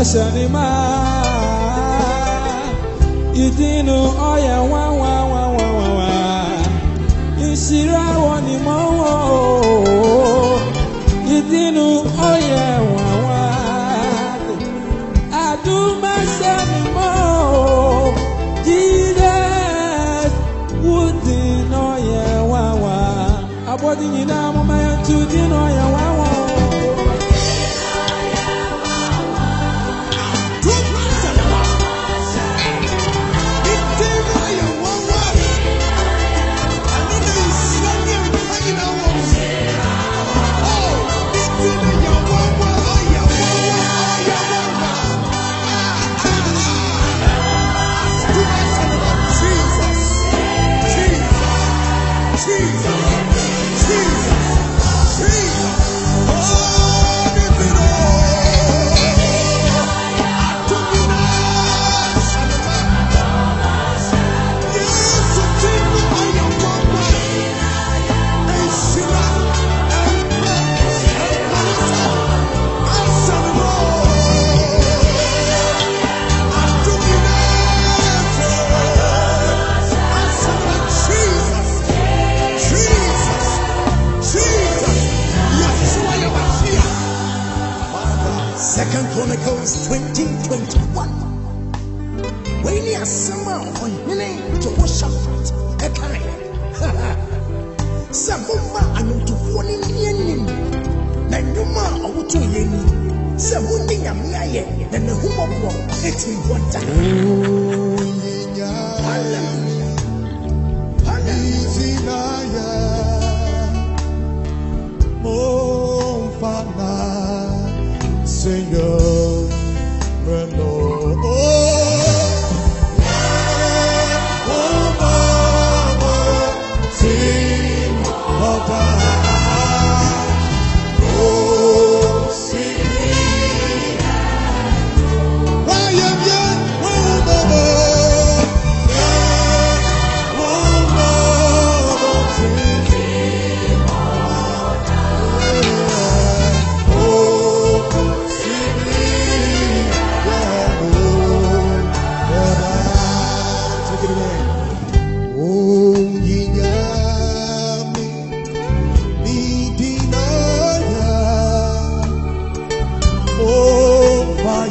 asanima idinu ọya wa wa wa wa wa wa isira wọ ni mọ wọ idinu ọya wa wa adumasanimọ Jesus wudin ọya wa wa abọdi nyinaa. na ne ho bɔbɔ ɛtumi bɔ da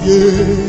yeah.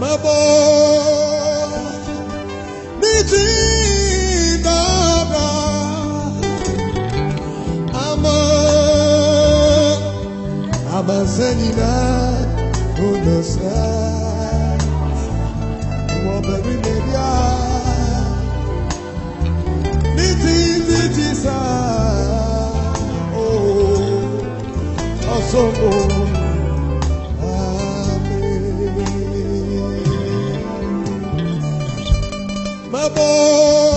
Mabo mazenina onosa wọ bẹbi mẹbia ní ti ti ti oh, Amen. ọsọgbọ. Mabou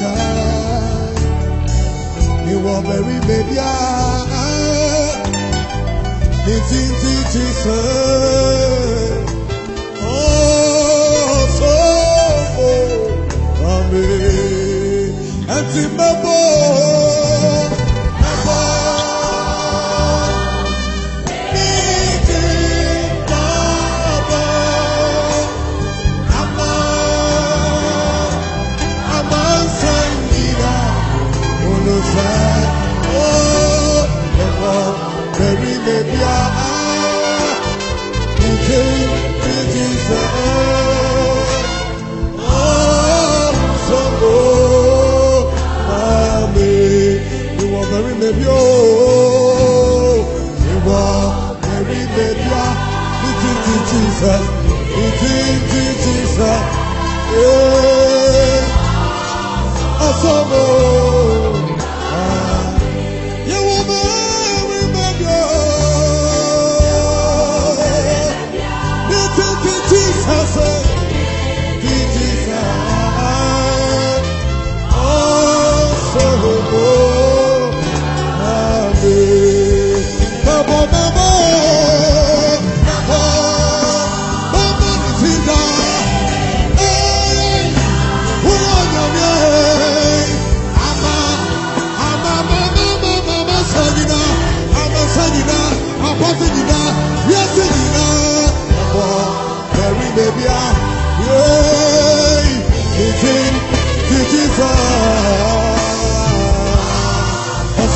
ga ìwọ bẹ̀rù bèbíà ní títí ti sàn. Oh, oh, oh, amen. Ẹ̀sìn bẹ́ẹ̀ bọ̀. I remember you.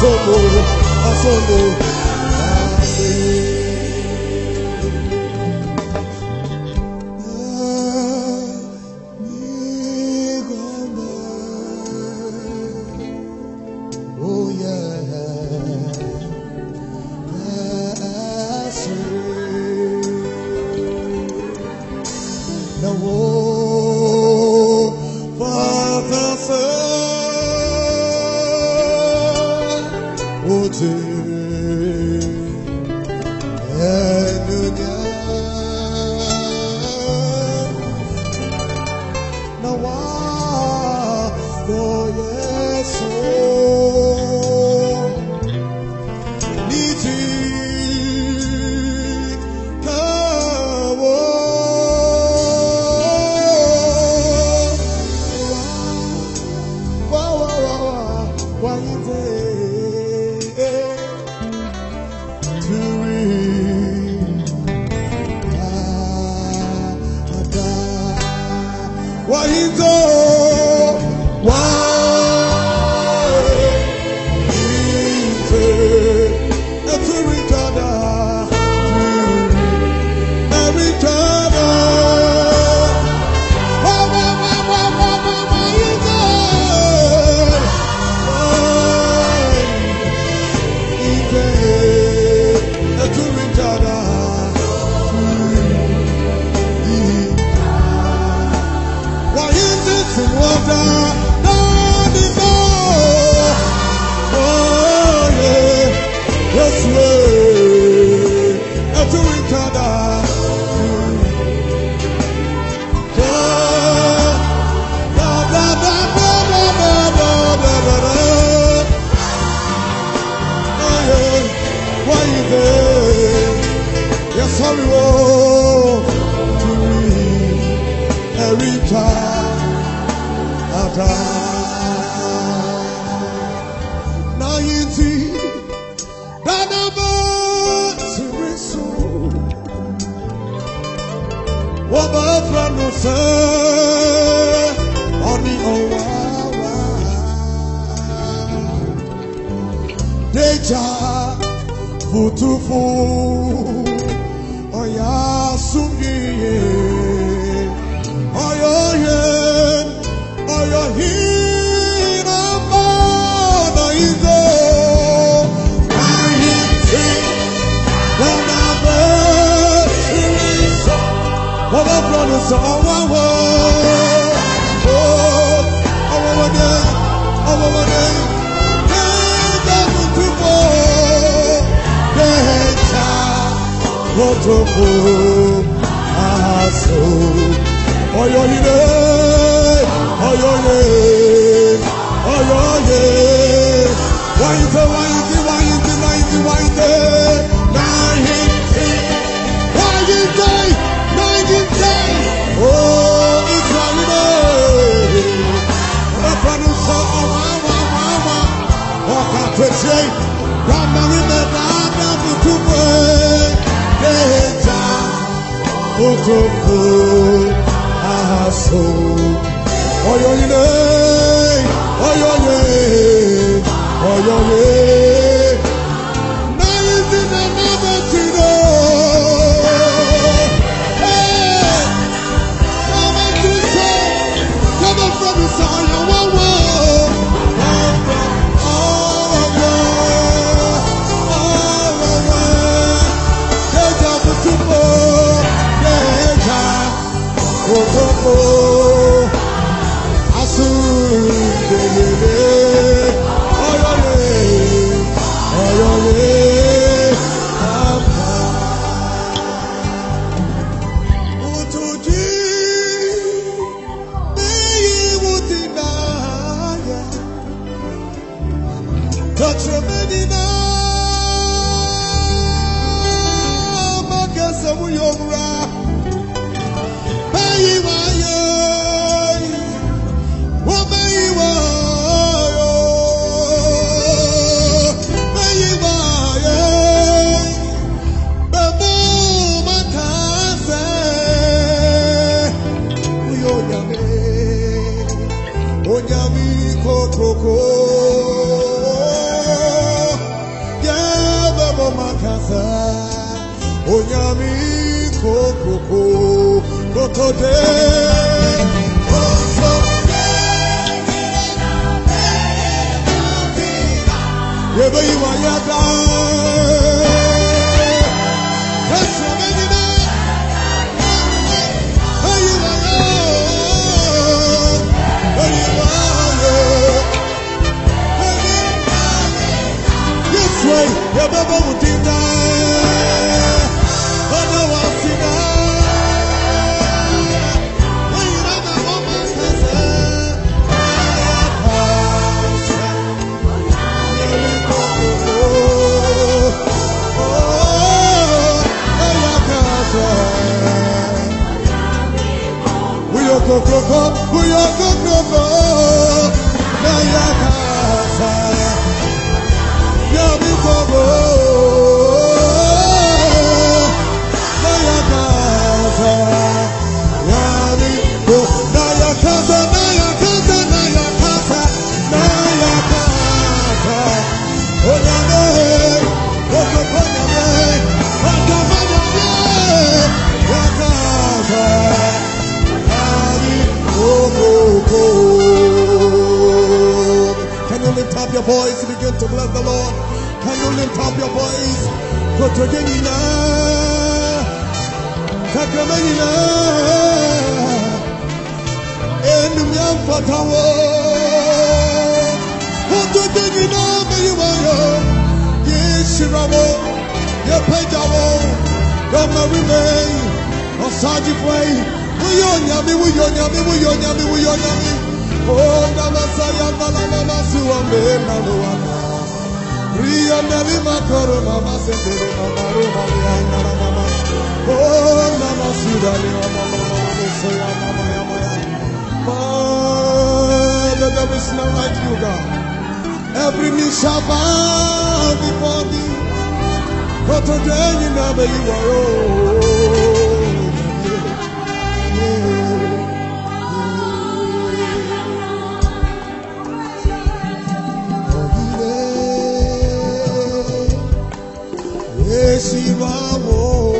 Asombo, Asombo for your Oh, it's your Mama, Mama, my soul. Oh, your name, oh, your oh, your your voice? Begin to bless the Lord. Can you lift up your voice? Kotogenina. Kakramenina. Enumyam fatawo. Kotogenina meyiwayo. Yeshirawo. Yepejawo. Yomarime. Osajifwe. Wuyonyami, wuyonyami, wuyonyami, wuyonyami. Onda masaya balana masuwa mema luana. Ria nari makoro mama sendere mama roma ya nara mama. Onda masuda ni mama mama meso ya mama ya maya. Father, there is none like you, God. Every knee shall bow before thee. But today you never you are. Oh. ¡Sí, vamos!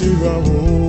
see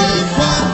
Bye.